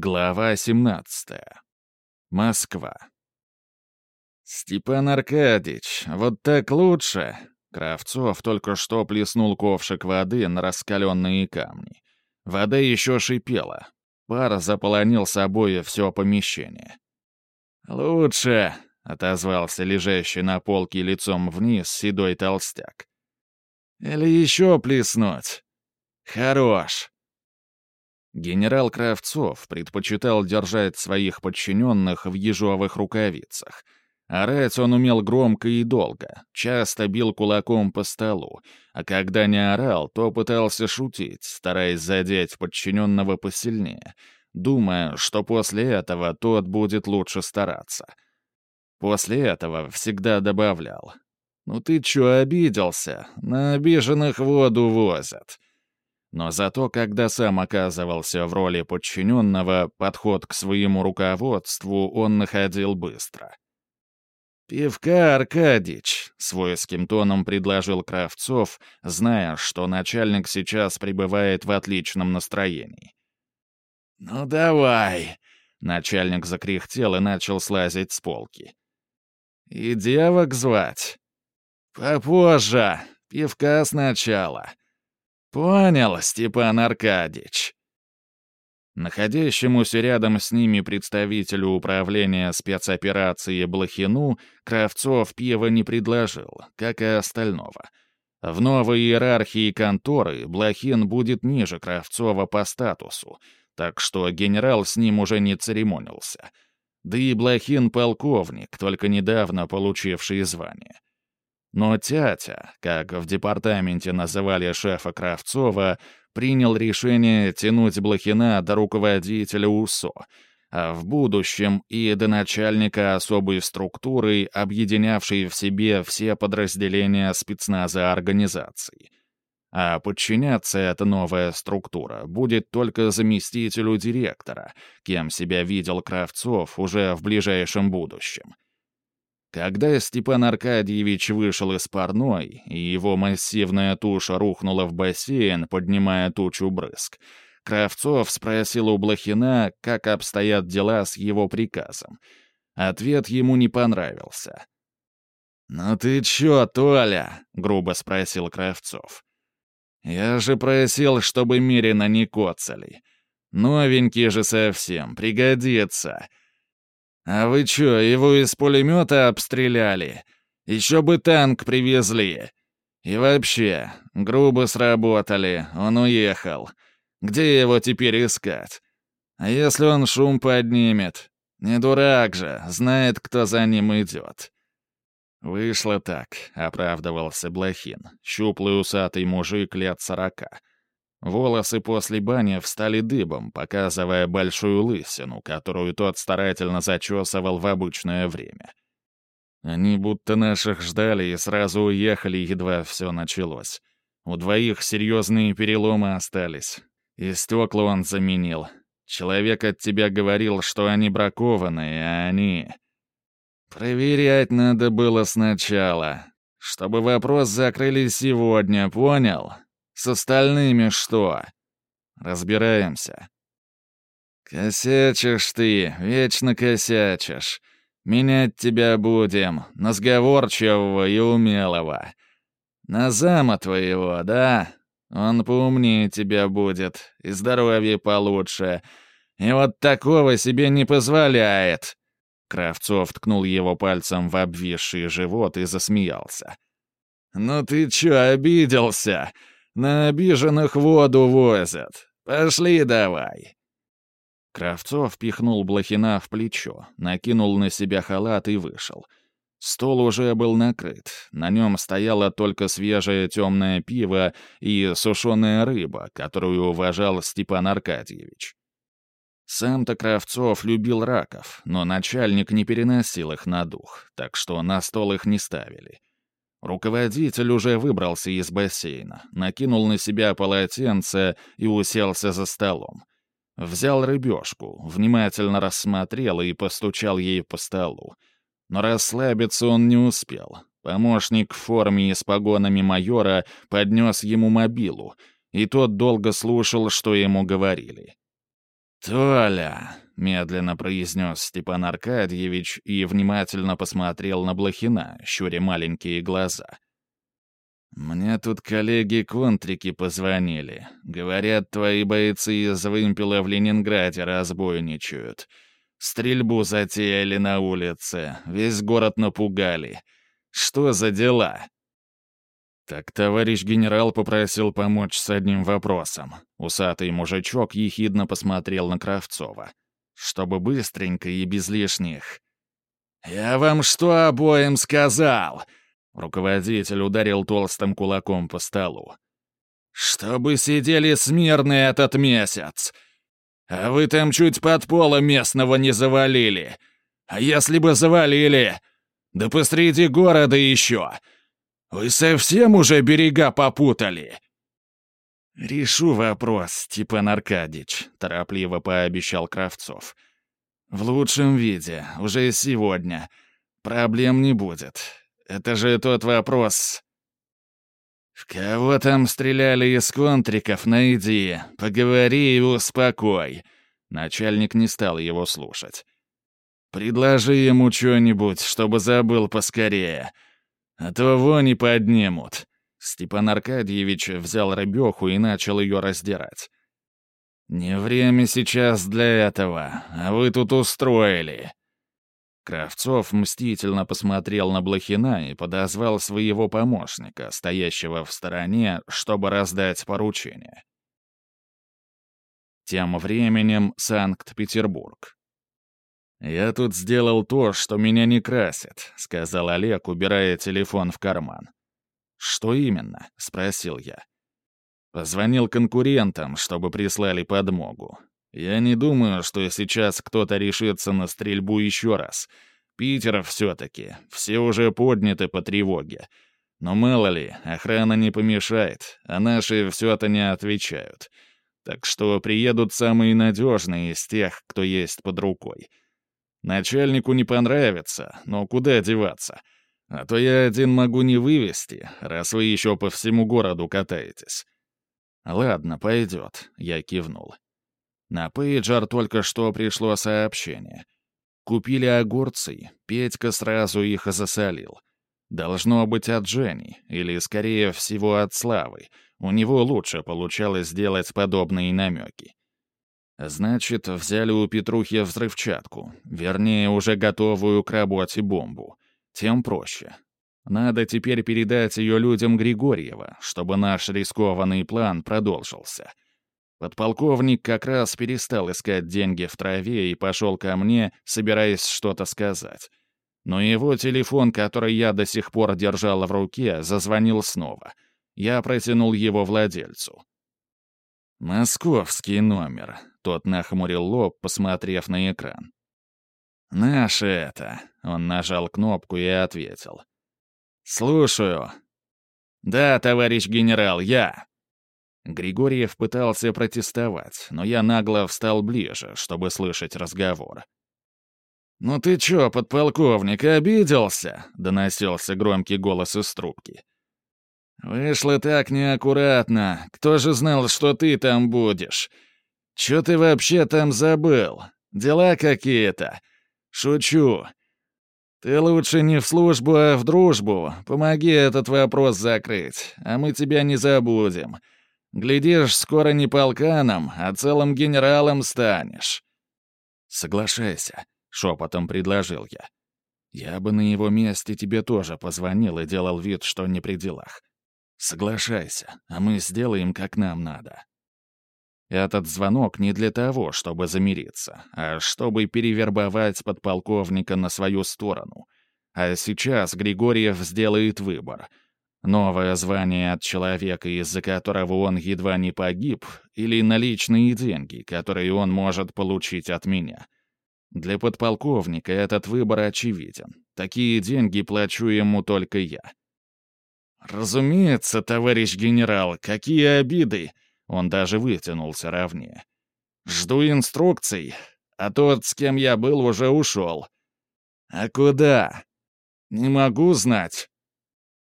Глава 17. Москва. «Степан Аркадьевич, вот так лучше!» Кравцов только что плеснул ковшик воды на раскаленные камни. Вода еще шипела. Пар заполонил собой все помещение. «Лучше!» — отозвался лежащий на полке лицом вниз седой толстяк. «Или еще плеснуть?» «Хорош!» Генерал Кравцов предпочитал держать своих подчиненных в ежовых рукавицах. Орать он умел громко и долго, часто бил кулаком по столу, а когда не орал, то пытался шутить, стараясь задеть подчиненного посильнее, думая, что после этого тот будет лучше стараться. После этого всегда добавлял. «Ну ты чё обиделся? На обиженных воду возят». Но зато, когда сам оказывался в роли подчиненного, подход к своему руководству он находил быстро. «Пивка, Аркадич!» — свойским тоном предложил Кравцов, зная, что начальник сейчас пребывает в отличном настроении. «Ну давай!» — начальник закряхтел и начал слазить с полки. «И девок звать?» «Попозже! Пивка сначала!» «Понял, Степан Аркадьевич». Находящемуся рядом с ними представителю управления спецоперации Блохину Кравцов пива не предложил, как и остального. В новой иерархии конторы Блохин будет ниже Кравцова по статусу, так что генерал с ним уже не церемонился. Да и Блохин — полковник, только недавно получивший звание. Но тятя, как в департаменте называли шефа Кравцова, принял решение тянуть Блохина до руководителя УСО, а в будущем и до начальника особой структуры, объединявшей в себе все подразделения спецназа организации. А подчиняться эта новая структура будет только заместителю директора, кем себя видел Кравцов уже в ближайшем будущем. Когда Степан Аркадьевич вышел из парной, и его массивная туша рухнула в бассейн, поднимая тучу брызг, Кравцов спросил у Блохина, как обстоят дела с его приказом. Ответ ему не понравился. «Ну ты чё, Толя?» — грубо спросил Кравцов. «Я же просил, чтобы Мирина не коцали. Новенький же совсем, пригодится. «А вы чё, его из пулемета обстреляли? Еще бы танк привезли. И вообще, грубо сработали, он уехал. Где его теперь искать? А если он шум поднимет? Не дурак же, знает, кто за ним идет». «Вышло так», — оправдывался Блохин, щуплый усатый мужик лет сорока. Волосы после бани встали дыбом, показывая большую лысину, которую тот старательно зачесывал в обычное время. Они будто наших ждали и сразу уехали, едва все началось. У двоих серьезные переломы остались. И стекла он заменил. Человек от тебя говорил, что они бракованные, а они... Проверять надо было сначала, чтобы вопрос закрыли сегодня, понял? С остальными что? Разбираемся. Косячишь ты, вечно косячишь. Менять тебя будем, на сговорчивого и умелого. На зама твоего, да? Он поумнее тебя будет, и здоровье получше. И вот такого себе не позволяет. Кравцов ткнул его пальцем в обвисший живот и засмеялся. «Ну ты чё, обиделся? На обиженных воду возят. Пошли давай!» Кравцов пихнул Блохина в плечо, накинул на себя халат и вышел. Стол уже был накрыт. На нем стояло только свежее темное пиво и сушеная рыба, которую уважал Степан Аркадьевич. Сам-то Кравцов любил раков, но начальник не переносил их на дух, так что на стол их не ставили. Руководитель уже выбрался из бассейна, накинул на себя полотенце и уселся за столом. Взял рыбешку, внимательно рассмотрел и постучал ей по столу. Но расслабиться он не успел. Помощник в форме и с погонами майора поднес ему мобилу, и тот долго слушал, что ему говорили. «Толя!» — медленно произнес Степан Аркадьевич и внимательно посмотрел на Блохина, щуря маленькие глаза. «Мне тут коллеги-контрики позвонили. Говорят, твои бойцы из вымпела в Ленинграде разбойничают. Стрельбу затеяли на улице, весь город напугали. Что за дела?» «Так товарищ генерал попросил помочь с одним вопросом». Усатый мужичок ехидно посмотрел на Кравцова. «Чтобы быстренько и без лишних». «Я вам что обоим сказал?» Руководитель ударил толстым кулаком по столу. «Чтобы сидели смирно этот месяц. А вы там чуть под пола местного не завалили. А если бы завалили? Да посреди города еще. Вы совсем уже берега попутали?» «Решу вопрос, Степан Аркадьич», — торопливо пообещал Кравцов. «В лучшем виде, уже сегодня. Проблем не будет. Это же тот вопрос...» «В кого там стреляли из контриков, найди, поговори и успокой». Начальник не стал его слушать. «Предложи ему что-нибудь, чтобы забыл поскорее, а то вони поднимут». Степан Аркадьевич взял рыбеху и начал ее раздирать. «Не время сейчас для этого, а вы тут устроили. Кравцов мстительно посмотрел на Блохина и подозвал своего помощника, стоящего в стороне, чтобы раздать поручение. Тем временем Санкт-Петербург. «Я тут сделал то, что меня не красит», — сказал Олег, убирая телефон в карман. «Что именно?» — спросил я. Позвонил конкурентам, чтобы прислали подмогу. Я не думаю, что сейчас кто-то решится на стрельбу еще раз. Питер все-таки, все уже подняты по тревоге. Но мало ли, охрана не помешает, а наши все это не отвечают. Так что приедут самые надежные из тех, кто есть под рукой. Начальнику не понравится, но куда деваться? А то я один могу не вывести, раз вы еще по всему городу катаетесь. «Ладно, пойдет», — я кивнул. На пейджер только что пришло сообщение. Купили огурцы, Петька сразу их засолил. Должно быть от Жени, или, скорее всего, от Славы. У него лучше получалось сделать подобные намеки. Значит, взяли у Петрухи взрывчатку, вернее, уже готовую к работе бомбу. Тем проще. Надо теперь передать ее людям Григорьева, чтобы наш рискованный план продолжился. Подполковник как раз перестал искать деньги в траве и пошел ко мне, собираясь что-то сказать. Но его телефон, который я до сих пор держал в руке, зазвонил снова. Я протянул его владельцу. «Московский номер», — тот нахмурил лоб, посмотрев на экран. «Наше это», — он нажал кнопку и ответил. «Слушаю». «Да, товарищ генерал, я». Григорьев пытался протестовать, но я нагло встал ближе, чтобы слышать разговор. «Ну ты чё, подполковник, обиделся?» — доносился громкий голос из трубки. «Вышло так неаккуратно. Кто же знал, что ты там будешь? Чё ты вообще там забыл? Дела какие-то? Шучу. Ты лучше не в службу, а в дружбу. Помоги этот вопрос закрыть, а мы тебя не забудем. Глядишь, скоро не полканом, а целым генералом станешь». «Соглашайся», — шепотом предложил я. «Я бы на его месте тебе тоже позвонил и делал вид, что не при делах. Соглашайся, а мы сделаем, как нам надо». Этот звонок не для того, чтобы замириться, а чтобы перевербовать подполковника на свою сторону. А сейчас Григорьев сделает выбор — Новое звание от человека, из-за которого он едва не погиб, или наличные деньги, которые он может получить от меня. Для подполковника этот выбор очевиден. Такие деньги плачу ему только я. «Разумеется, товарищ генерал, какие обиды!» Он даже вытянулся ровнее. «Жду инструкций, а тот, с кем я был, уже ушел». «А куда?» «Не могу знать.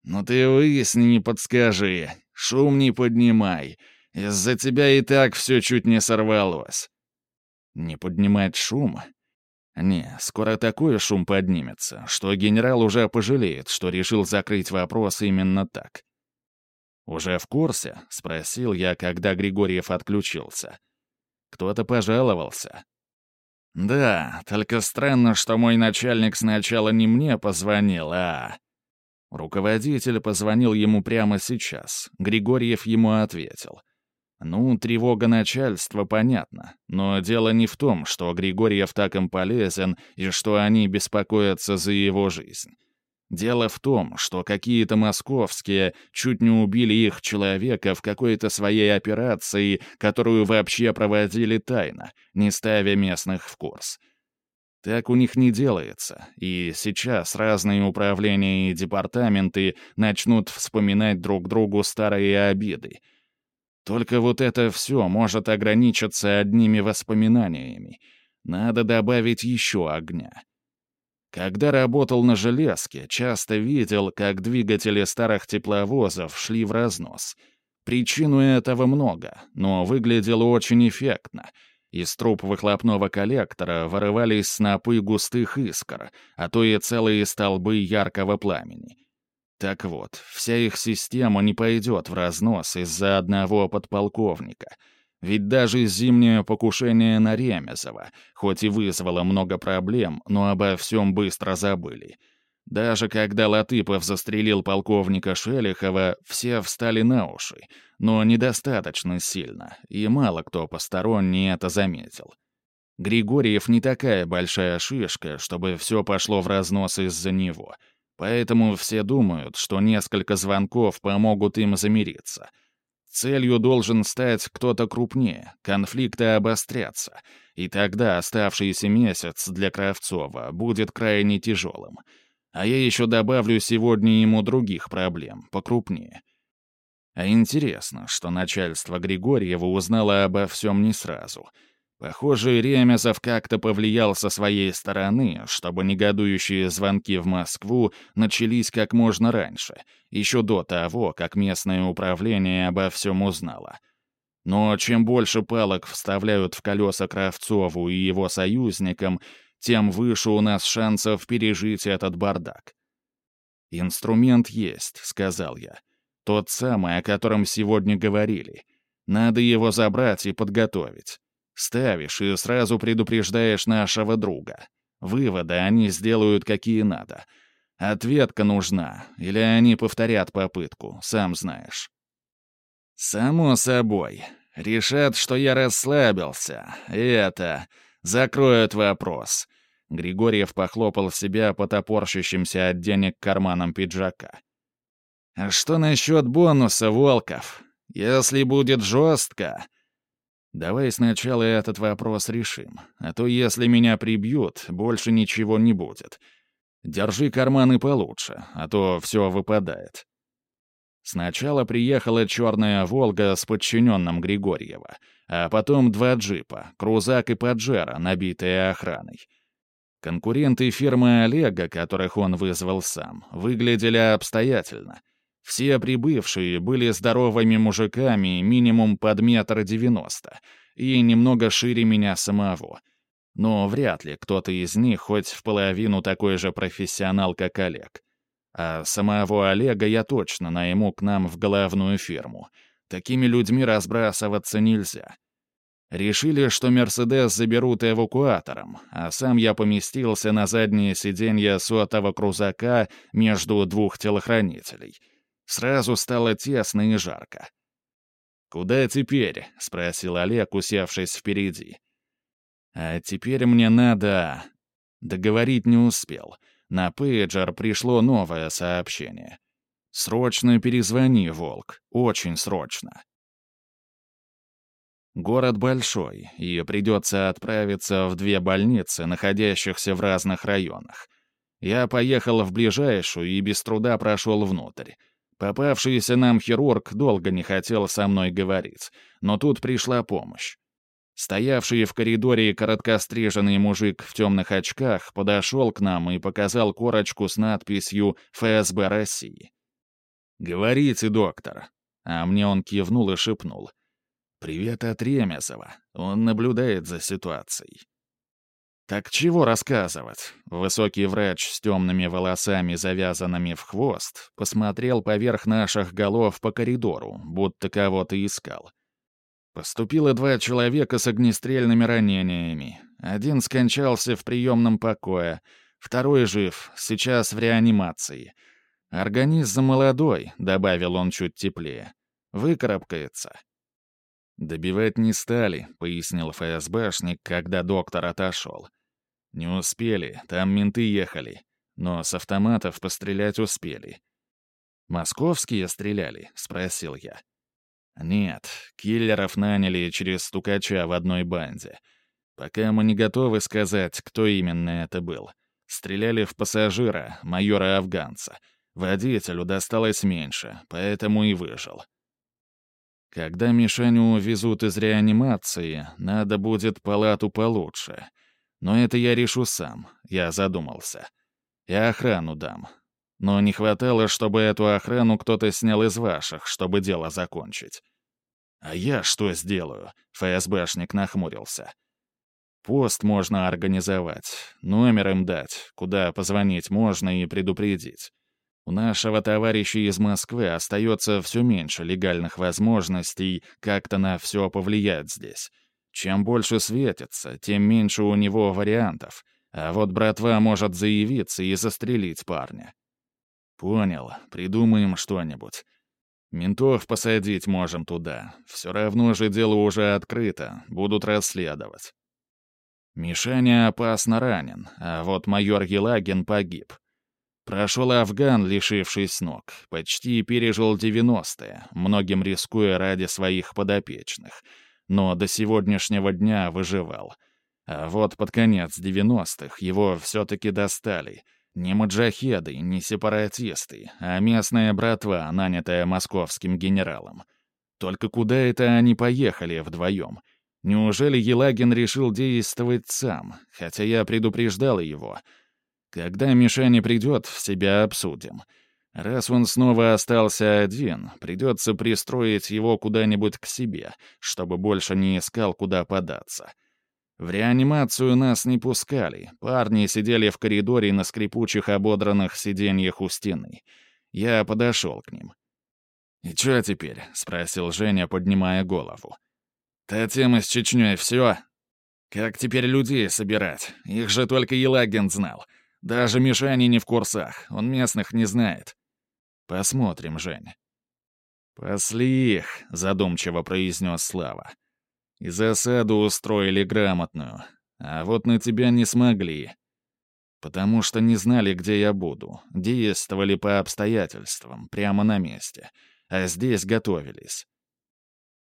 «Ну ты выясни, не подскажи. Шум не поднимай. Из-за тебя и так все чуть не сорвалось». Не поднимать шум? Не, скоро такой шум поднимется, что генерал уже пожалеет, что решил закрыть вопрос именно так. «Уже в курсе?» — спросил я, когда Григорьев отключился. «Кто-то пожаловался». «Да, только странно, что мой начальник сначала не мне позвонил, а...» Руководитель позвонил ему прямо сейчас. Григорьев ему ответил. Ну, тревога начальства, понятно. Но дело не в том, что Григорьев так им полезен и что они беспокоятся за его жизнь. Дело в том, что какие-то московские чуть не убили их человека в какой-то своей операции, которую вообще проводили тайно, не ставя местных в курс. Так у них не делается, и сейчас разные управления и департаменты начнут вспоминать друг другу старые обиды. Только вот это все может ограничиться одними воспоминаниями. Надо добавить еще огня. Когда работал на железке, часто видел, как двигатели старых тепловозов шли в разнос. Причину этого много, но выглядело очень эффектно — из труб выхлопного коллектора вырывались снопы густых искр, а то и целые столбы яркого пламени. Так вот, вся их система не пойдет в разнос из-за одного подполковника. Ведь даже зимнее покушение на Ремезова, хоть и вызвало много проблем, но обо всем быстро забыли — даже когда Латыпов застрелил полковника Шелихова, все встали на уши, но недостаточно сильно, и мало кто посторонний это заметил. Григорьев не такая большая шишка, чтобы все пошло в разнос из-за него, поэтому все думают, что несколько звонков помогут им замириться. Целью должен стать кто-то крупнее, конфликты обострятся, и тогда оставшийся месяц для Кравцова будет крайне тяжелым — а я еще добавлю сегодня ему других проблем, покрупнее. А интересно, что начальство Григорьева узнало обо всем не сразу. Похоже, Ремезов как-то повлиял со своей стороны, чтобы негодующие звонки в Москву начались как можно раньше, еще до того, как местное управление обо всем узнало. Но чем больше палок вставляют в колеса Кравцову и его союзникам, тем выше у нас шансов пережить этот бардак. «Инструмент есть», — сказал я. «Тот самый, о котором сегодня говорили. Надо его забрать и подготовить. Ставишь и сразу предупреждаешь нашего друга. Выводы они сделают какие надо. Ответка нужна, или они повторят попытку, сам знаешь». «Само собой. Решат, что я расслабился. Это закроют вопрос». Григорьев похлопал себя по топорщащимся от денег карманам пиджака. «А что насчет бонуса, Волков? Если будет жестко...» «Давай сначала этот вопрос решим, а то если меня прибьют, больше ничего не будет. Держи карманы получше, а то все выпадает». Сначала приехала черная «Волга» с подчиненным Григорьева, а потом два джипа, крузак и поджера, набитые охраной. Конкуренты фирмы Олега, которых он вызвал сам, выглядели обстоятельно. Все прибывшие были здоровыми мужиками минимум под метр девяносто и немного шире меня самого. Но вряд ли кто-то из них хоть в половину такой же профессионал, как Олег. А самого Олега я точно найму к нам в главную фирму. Такими людьми разбрасываться нельзя. Решили, что «Мерседес» заберут эвакуатором, а сам я поместился на заднее сиденье сотого крузака между двух телохранителей. Сразу стало тесно и жарко. «Куда теперь?» — спросил Олег, усевшись впереди. «А теперь мне надо...» Договорить не успел — на пейджер пришло новое сообщение. «Срочно перезвони, Волк. Очень срочно». Город большой, и придется отправиться в две больницы, находящихся в разных районах. Я поехал в ближайшую и без труда прошел внутрь. Попавшийся нам хирург долго не хотел со мной говорить, но тут пришла помощь. Стоявший в коридоре короткостриженный мужик в темных очках подошел к нам и показал корочку с надписью «ФСБ России». «Говорите, доктор». А мне он кивнул и шепнул. «Привет от Ремезова. Он наблюдает за ситуацией». «Так чего рассказывать?» Высокий врач с темными волосами, завязанными в хвост, посмотрел поверх наших голов по коридору, будто кого-то искал. Поступило два человека с огнестрельными ранениями. Один скончался в приемном покое, второй жив, сейчас в реанимации. Организм молодой, — добавил он чуть теплее. Выкарабкается. «Добивать не стали», — пояснил ФСБшник, когда доктор отошел. «Не успели, там менты ехали, но с автоматов пострелять успели». «Московские стреляли?» — спросил я. «Нет, киллеров наняли через стукача в одной банде. Пока мы не готовы сказать, кто именно это был. Стреляли в пассажира, майора-афганца. Водителю досталось меньше, поэтому и выжил». Когда Мишаню везут из реанимации, надо будет палату получше. Но это я решу сам, я задумался. Я охрану дам. Но не хватало, чтобы эту охрану кто-то снял из ваших, чтобы дело закончить. «А я что сделаю?» — ФСБшник нахмурился. «Пост можно организовать, номер им дать, куда позвонить можно и предупредить. У нашего товарища из Москвы остается все меньше легальных возможностей как-то на все повлиять здесь. Чем больше светится, тем меньше у него вариантов. А вот братва может заявиться и застрелить парня. Понял, придумаем что-нибудь. Ментов посадить можем туда. Все равно же дело уже открыто, будут расследовать. Мишаня опасно ранен, а вот майор Елагин погиб. Прошел Афган, лишившись ног, почти пережил 90-е, многим рискуя ради своих подопечных, но до сегодняшнего дня выживал. А вот под конец 90-х его все-таки достали. Не маджахеды, не сепаратисты, а местная братва, нанятая московским генералом. Только куда это они поехали вдвоем? Неужели Елагин решил действовать сам, хотя я предупреждал его — когда Мишаня придет, в себя обсудим. Раз он снова остался один, придется пристроить его куда-нибудь к себе, чтобы больше не искал, куда податься. В реанимацию нас не пускали. Парни сидели в коридоре на скрипучих ободранных сиденьях у стены. Я подошел к ним. «И что теперь?» — спросил Женя, поднимая голову. «Та тема с Чечней все? Как теперь людей собирать? Их же только Елагин знал. Даже Мишани не в курсах, он местных не знает. Посмотрим, Жень. «Пасли их», — задумчиво произнес Слава. «И засаду устроили грамотную, а вот на тебя не смогли. Потому что не знали, где я буду, действовали по обстоятельствам, прямо на месте, а здесь готовились».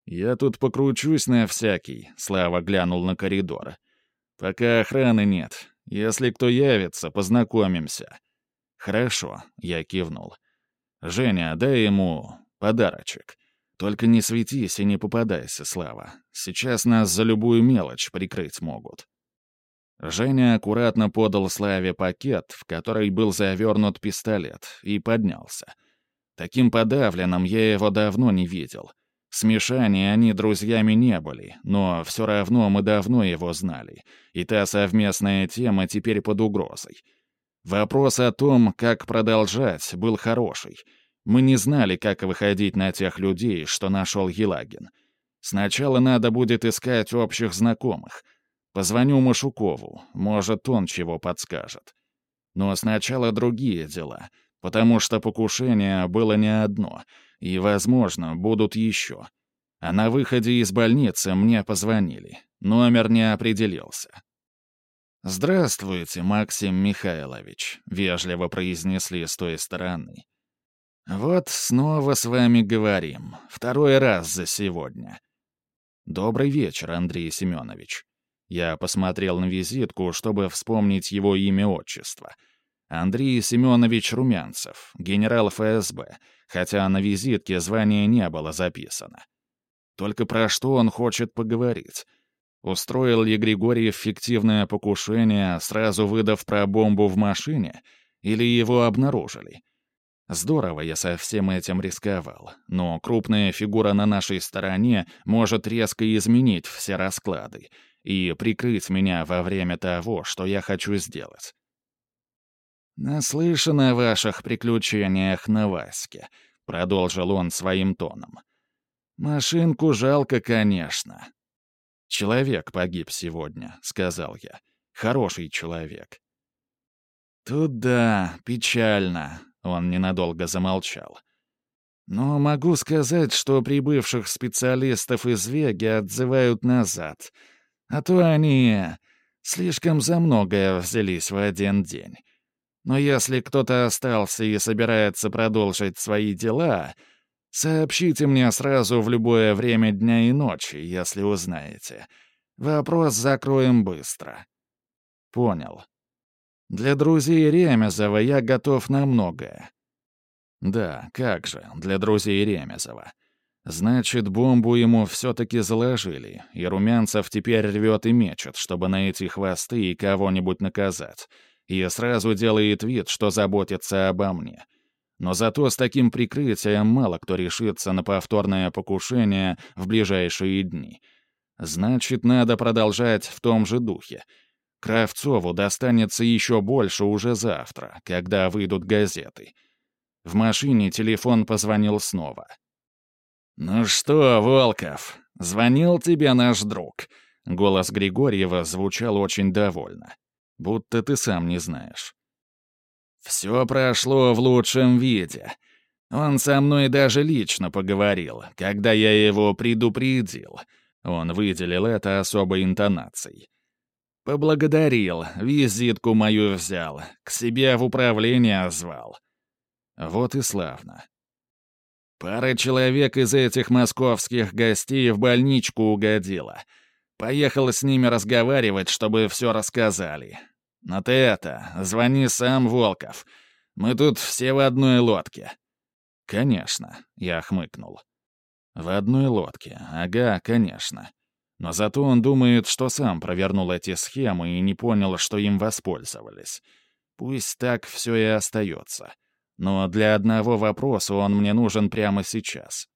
«Я тут покручусь на всякий», — Слава глянул на коридор. «Пока охраны нет, если кто явится, познакомимся». «Хорошо», — я кивнул. «Женя, дай ему подарочек. Только не светись и не попадайся, Слава. Сейчас нас за любую мелочь прикрыть могут». Женя аккуратно подал Славе пакет, в который был завернут пистолет, и поднялся. Таким подавленным я его давно не видел. С Мишаней они друзьями не были, но все равно мы давно его знали, и та совместная тема теперь под угрозой. Вопрос о том, как продолжать, был хороший. Мы не знали, как выходить на тех людей, что нашел Елагин. Сначала надо будет искать общих знакомых. Позвоню Машукову, может, он чего подскажет. Но сначала другие дела, потому что покушение было не одно — и, возможно, будут еще. А на выходе из больницы мне позвонили. Номер не определился. «Здравствуйте, Максим Михайлович», — вежливо произнесли с той стороны. «Вот снова с вами говорим. Второй раз за сегодня». «Добрый вечер, Андрей Семенович». Я посмотрел на визитку, чтобы вспомнить его имя-отчество. Андрей Семенович Румянцев, генерал ФСБ, хотя на визитке звание не было записано. Только про что он хочет поговорить? Устроил ли Григорьев фиктивное покушение, сразу выдав про бомбу в машине, или его обнаружили? Здорово я со всем этим рисковал, но крупная фигура на нашей стороне может резко изменить все расклады и прикрыть меня во время того, что я хочу сделать. «Наслышан о ваших приключениях на Ваське», — продолжил он своим тоном. «Машинку жалко, конечно». «Человек погиб сегодня», — сказал я. «Хороший человек». «Тут да, печально», — он ненадолго замолчал. «Но могу сказать, что прибывших специалистов из Веги отзывают назад, а то они слишком за многое взялись в один день. Но если кто-то остался и собирается продолжить свои дела, сообщите мне сразу в любое время дня и ночи, если узнаете. Вопрос закроем быстро». «Понял. Для друзей Ремезова я готов на многое». «Да, как же, для друзей Ремезова. Значит, бомбу ему все-таки заложили, и Румянцев теперь рвет и мечет, чтобы найти хвосты и кого-нибудь наказать» и сразу делает вид, что заботится обо мне. Но зато с таким прикрытием мало кто решится на повторное покушение в ближайшие дни. Значит, надо продолжать в том же духе. Кравцову достанется еще больше уже завтра, когда выйдут газеты. В машине телефон позвонил снова. «Ну что, Волков, звонил тебе наш друг?» Голос Григорьева звучал очень довольно будто ты сам не знаешь. Все прошло в лучшем виде. Он со мной даже лично поговорил, когда я его предупредил. Он выделил это особой интонацией. Поблагодарил, визитку мою взял, к себе в управление звал. Вот и славно. Пара человек из этих московских гостей в больничку угодила. Поехал с ними разговаривать, чтобы все рассказали. Но ты это, звони сам, Волков. Мы тут все в одной лодке». «Конечно», — я хмыкнул. «В одной лодке, ага, конечно. Но зато он думает, что сам провернул эти схемы и не понял, что им воспользовались. Пусть так все и остается. Но для одного вопроса он мне нужен прямо сейчас.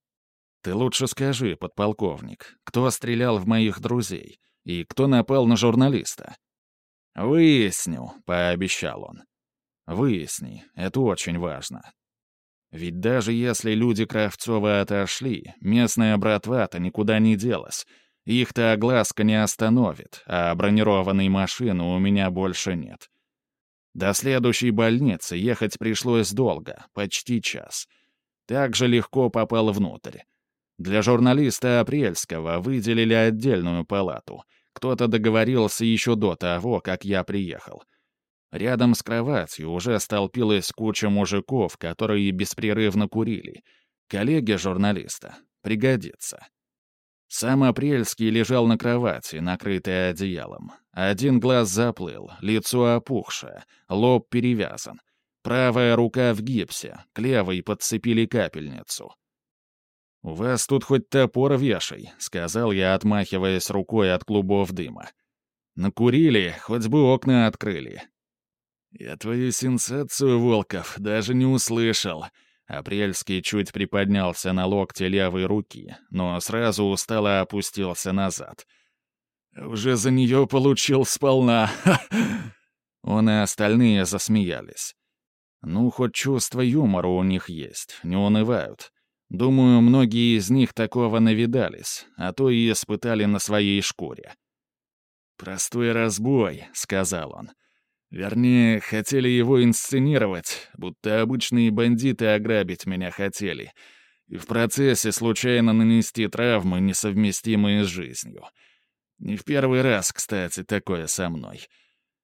Ты лучше скажи, подполковник, кто стрелял в моих друзей и кто напал на журналиста?» «Выясню», — пообещал он. «Выясни, это очень важно. Ведь даже если люди Кравцова отошли, местная братва-то никуда не делась. Их-то огласка не остановит, а бронированной машины у меня больше нет. До следующей больницы ехать пришлось долго, почти час. Так же легко попал внутрь. Для журналиста Апрельского выделили отдельную палату — кто-то договорился еще до того, как я приехал. Рядом с кроватью уже столпилась куча мужиков, которые беспрерывно курили. Коллеги журналиста. Пригодится. Сам Апрельский лежал на кровати, накрытый одеялом. Один глаз заплыл, лицо опухшее, лоб перевязан. Правая рука в гипсе, к левой подцепили капельницу. «У вас тут хоть топор вешай», — сказал я, отмахиваясь рукой от клубов дыма. «Накурили, хоть бы окна открыли». «Я твою сенсацию, Волков, даже не услышал». Апрельский чуть приподнялся на локте левой руки, но сразу устало опустился назад. «Уже за нее получил сполна!» Он и остальные засмеялись. «Ну, хоть чувство юмора у них есть, не унывают». Думаю, многие из них такого навидались, а то и испытали на своей шкуре. «Простой разбой», — сказал он. Вернее, хотели его инсценировать, будто обычные бандиты ограбить меня хотели. И в процессе случайно нанести травмы, несовместимые с жизнью. Не в первый раз, кстати, такое со мной.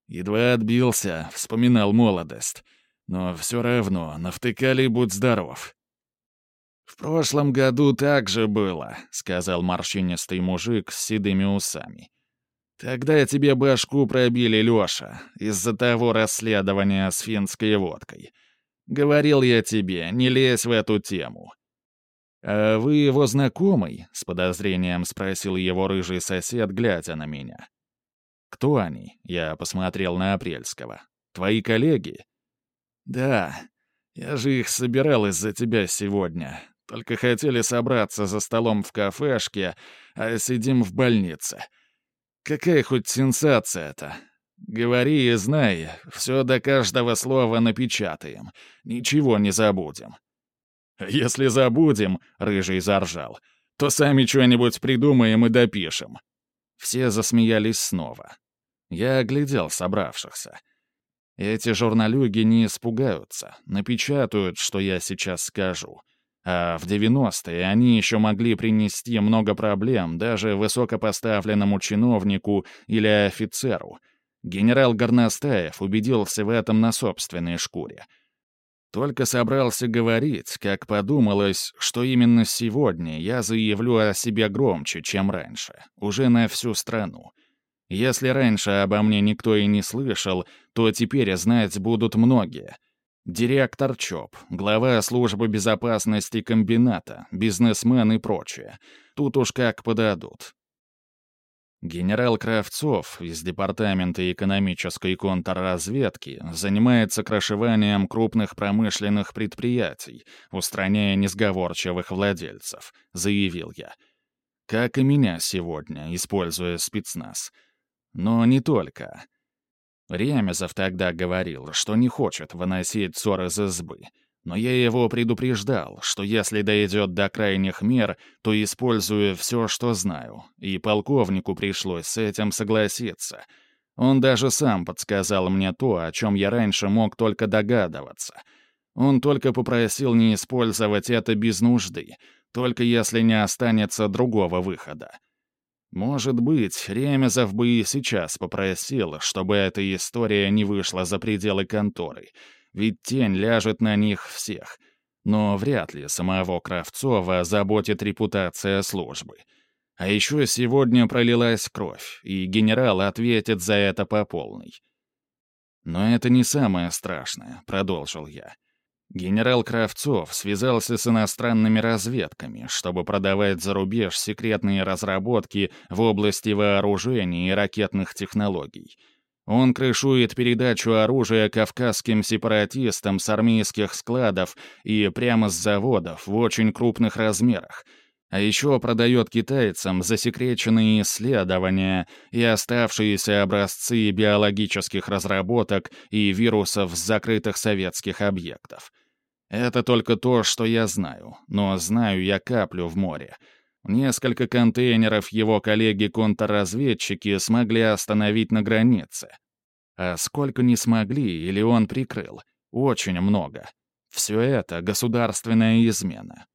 Едва отбился, вспоминал молодость. Но все равно, навтыкали будь здоров. «В прошлом году так же было», — сказал морщинистый мужик с седыми усами. «Тогда тебе башку пробили, Лёша, из-за того расследования с финской водкой. Говорил я тебе, не лезь в эту тему». «А вы его знакомый?» — с подозрением спросил его рыжий сосед, глядя на меня. «Кто они?» — я посмотрел на Апрельского. «Твои коллеги?» «Да, Я же их собирал из-за тебя сегодня. Только хотели собраться за столом в кафешке, а сидим в больнице. Какая хоть сенсация-то? Говори и знай, все до каждого слова напечатаем. Ничего не забудем. Если забудем, — Рыжий заржал, — то сами что-нибудь придумаем и допишем. Все засмеялись снова. Я оглядел собравшихся. Эти журналюги не испугаются, напечатают, что я сейчас скажу. А в 90-е они еще могли принести много проблем даже высокопоставленному чиновнику или офицеру. Генерал Горностаев убедился в этом на собственной шкуре. Только собрался говорить, как подумалось, что именно сегодня я заявлю о себе громче, чем раньше, уже на всю страну. Если раньше обо мне никто и не слышал, то теперь знать будут многие — Директор ЧОП, глава службы безопасности комбината, бизнесмен и прочее. Тут уж как подадут. Генерал Кравцов из Департамента экономической контрразведки занимается крашеванием крупных промышленных предприятий, устраняя несговорчивых владельцев, заявил я. Как и меня сегодня, используя спецназ. Но не только. Ремезов тогда говорил, что не хочет выносить ссор из избы. Но я его предупреждал, что если дойдет до крайних мер, то использую все, что знаю, и полковнику пришлось с этим согласиться. Он даже сам подсказал мне то, о чем я раньше мог только догадываться. Он только попросил не использовать это без нужды, только если не останется другого выхода. Может быть, Ремезов бы и сейчас попросил, чтобы эта история не вышла за пределы конторы, ведь тень ляжет на них всех. Но вряд ли самого Кравцова заботит репутация службы. А еще сегодня пролилась кровь, и генерал ответит за это по полной. «Но это не самое страшное», — продолжил я. Генерал Кравцов связался с иностранными разведками, чтобы продавать за рубеж секретные разработки в области вооружений и ракетных технологий. Он крышует передачу оружия кавказским сепаратистам с армейских складов и прямо с заводов в очень крупных размерах, а еще продает китайцам засекреченные исследования и оставшиеся образцы биологических разработок и вирусов с закрытых советских объектов. Это только то, что я знаю, но знаю я каплю в море. Несколько контейнеров его коллеги-контрразведчики смогли остановить на границе. А сколько не смогли или он прикрыл? Очень много. Все это государственная измена.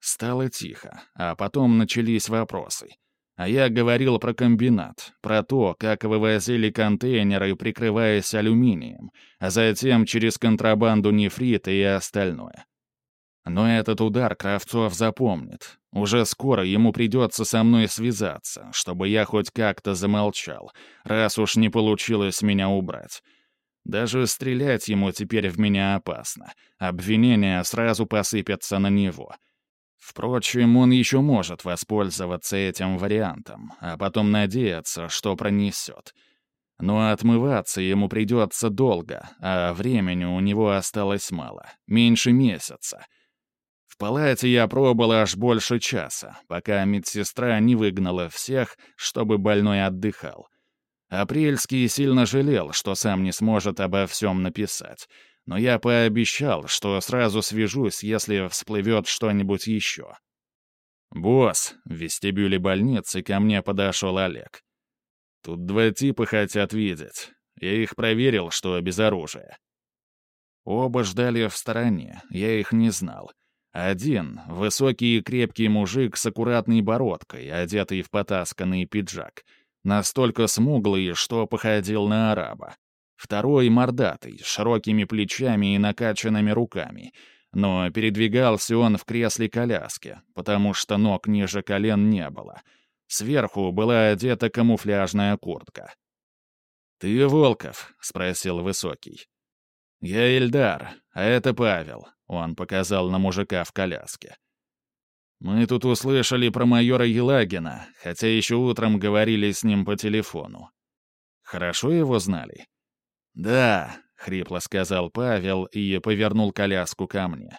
Стало тихо, а потом начались вопросы. А я говорил про комбинат, про то, как вывозили контейнеры, прикрываясь алюминием, а затем через контрабанду нефрита и остальное. Но этот удар Кравцов запомнит. Уже скоро ему придется со мной связаться, чтобы я хоть как-то замолчал, раз уж не получилось меня убрать. Даже стрелять ему теперь в меня опасно. Обвинения сразу посыпятся на него — Впрочем, он еще может воспользоваться этим вариантом, а потом надеяться, что пронесет. Но отмываться ему придется долго, а времени у него осталось мало, меньше месяца. В палате я пробыл аж больше часа, пока медсестра не выгнала всех, чтобы больной отдыхал. Апрельский сильно жалел, что сам не сможет обо всем написать — но я пообещал, что сразу свяжусь, если всплывет что-нибудь еще. «Босс», — в вестибюле больницы ко мне подошел Олег. «Тут два типа хотят видеть. Я их проверил, что без оружия». Оба ждали в стороне, я их не знал. Один — высокий и крепкий мужик с аккуратной бородкой, одетый в потасканный пиджак. Настолько смуглый, что походил на араба. Второй — мордатый, с широкими плечами и накачанными руками. Но передвигался он в кресле коляски, потому что ног ниже колен не было. Сверху была одета камуфляжная куртка. «Ты Волков?» — спросил Высокий. «Я Эльдар, а это Павел», — он показал на мужика в коляске. «Мы тут услышали про майора Елагина, хотя еще утром говорили с ним по телефону. Хорошо его знали?» «Да, хрипло сказал Павел и повернул коляску ко мне.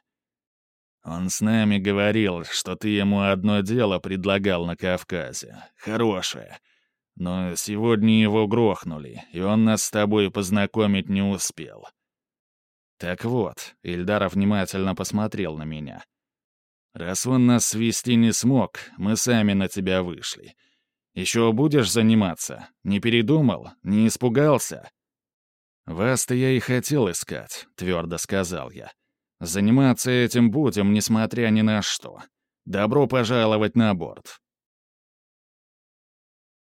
Он с нами говорил, что ты ему одно дело предлагал на Кавказе. Хорошее. Но сегодня его грохнули, и он нас с тобой познакомить не успел. Так вот, Ильдаров внимательно посмотрел на меня. Раз он нас свести не смог, мы сами на тебя вышли. Еще будешь заниматься? Не передумал? Не испугался? Вас-то я и хотел искать, твердо сказал я. Заниматься этим будем, несмотря ни на что. Добро пожаловать на борт.